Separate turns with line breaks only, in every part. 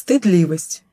Стыдливость.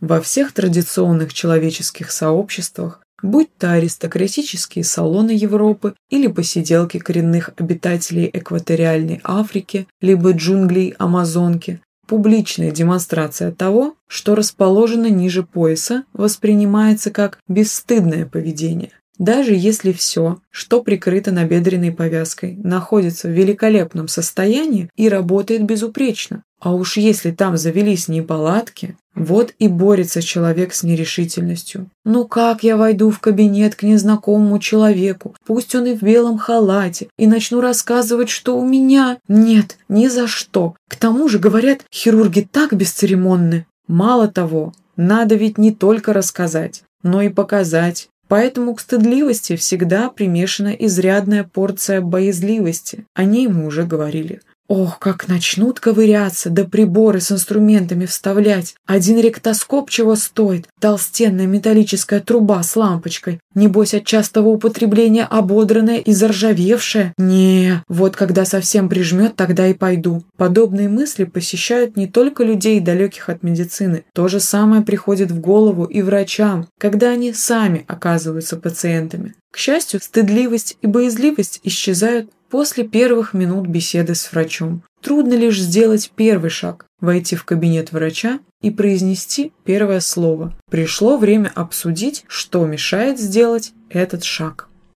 Во всех традиционных человеческих сообществах, будь то аристократические салоны Европы или посиделки коренных обитателей экваториальной Африки, либо джунглей Амазонки, публичная демонстрация того, что расположено ниже пояса, воспринимается как бесстыдное поведение. Даже если все, что прикрыто набедренной повязкой, находится в великолепном состоянии и работает безупречно. А уж если там завелись неполадки, вот и борется человек с нерешительностью. Ну как я войду в кабинет к незнакомому человеку, пусть он и в белом халате, и начну рассказывать, что у меня? Нет, ни за что. К тому же, говорят, хирурги так бесцеремонны. Мало того, надо ведь не только рассказать, но и показать, Поэтому к стыдливости всегда примешана изрядная порция боязливости. О ней мы уже говорили. Ох, как начнут ковыряться, да приборы с инструментами вставлять. Один ректоскоп чего стоит? Толстенная металлическая труба с лампочкой. Небось от частого употребления ободранная и заржавевшая? Не, вот когда совсем прижмет, тогда и пойду. Подобные мысли посещают не только людей, далеких от медицины. То же самое приходит в голову и врачам, когда они сами оказываются пациентами. К счастью, стыдливость и боязливость исчезают После первых минут беседы с врачом трудно лишь сделать первый шаг – войти в кабинет врача и произнести первое слово. Пришло время обсудить, что мешает сделать этот шаг.